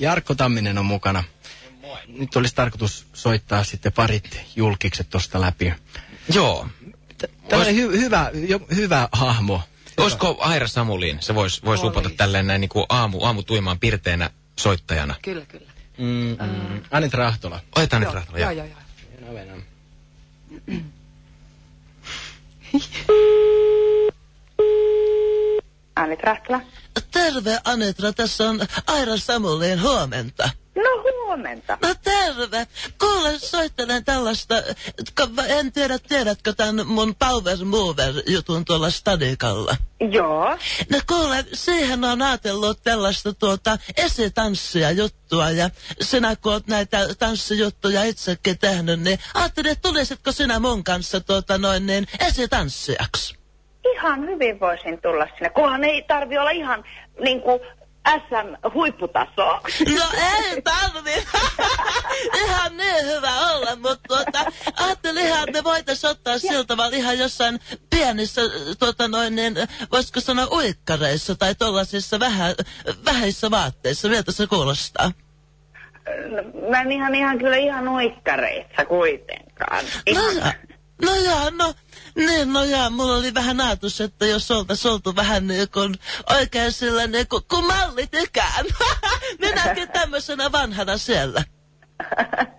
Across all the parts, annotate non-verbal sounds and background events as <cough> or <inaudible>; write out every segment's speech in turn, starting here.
Jarkko Tamminen on mukana. Nyt olisi tarkoitus soittaa sitten parit julkikset tosta läpi. Joo. Tällainen hy- hyvä, jo, hyvä hahmo. Olisiko Aira Samulin? Se voisi vois lupata tälleen näin niin kuin aamu, aamu tuimaan pirteänä soittajana. Kyllä, kyllä. Mm, mm. Anit Rahtola. Otetaan nyt Joo, Rahtola. joo, joo. joo, joo. Rahtola. Terve Anetra, tässä on Aira Samuleen huomenta. No huomenta. No terve. Kuule, soittelen tällaista, en tiedä, tiedätkö tämän mun Power Mover jutun tuolla Stadikalla. Joo. No kuule, siihen on ajatellut tällaista tuota esitanssia juttua ja sinä kun oot näitä tanssijuttuja itsekin tehnyt, niin ajattelin, että tulisitko sinä mun kanssa tuota noin niin esitanssijaksi? Ihan hyvin voisin tulla sinne. Kunhan ei tarvi olla ihan niin kuin SM-huipputasoa. No ei tarvi. <laughs> ihan niin hyvä olla, mutta tuota, ajattelin ihan, että me voitaisiin ottaa sillä tavalla ihan jossain pienissä, tuota noin niin, voisiko sanoa uikkareissa tai tuollaisissa vähän, vähäissä vaatteissa. Miltä se kuulostaa? No, Mä en ihan, ihan kyllä ihan uikkareissa kuitenkaan. No, Ihan, ja, no joo, no, niin, no joo, mulla oli vähän ajatus, että jos oltaisiin oltu vähän niin kuin oikein sillä niin kuin, kun mallit ikään. <laughs> Minäkin tämmöisenä vanhana siellä. <laughs>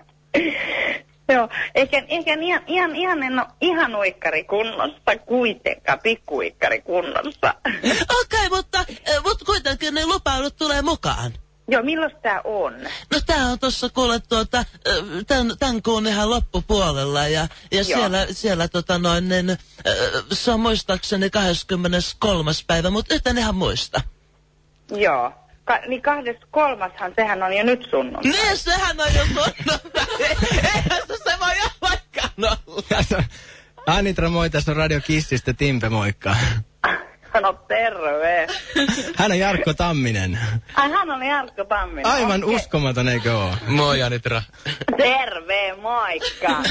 Joo, eikä, eikä ihan, ihan, ihan, en ole ihan uikkari kunnossa kuitenkaan, pikkuikkari kunnossa. <laughs> Okei, okay, mutta, eh, mutta kuitenkin niin lupaudut tulee mukaan. Joo, milloin tämä on? No tää on tossa kuule tuota, tän, tän kuun ihan loppupuolella ja, ja siellä, siellä tota noin, niin, se on muistaakseni 23. päivä, mutta nyt en ihan muista. Joo. Ka- niin 23. sehän on jo nyt sunnuntai. Niin, sehän on jo sunnuntai. <laughs> Eihän se se voi olla. Tässä on Anitra, moi, tässä on Radio Kissistä Timpe, moikka. No terve. Hän on Jarkko Tamminen. Ai hän on Jarkko Tamminen. Aivan Okei. uskomaton, eikö oo? Moi Anitra. Terve, moikka.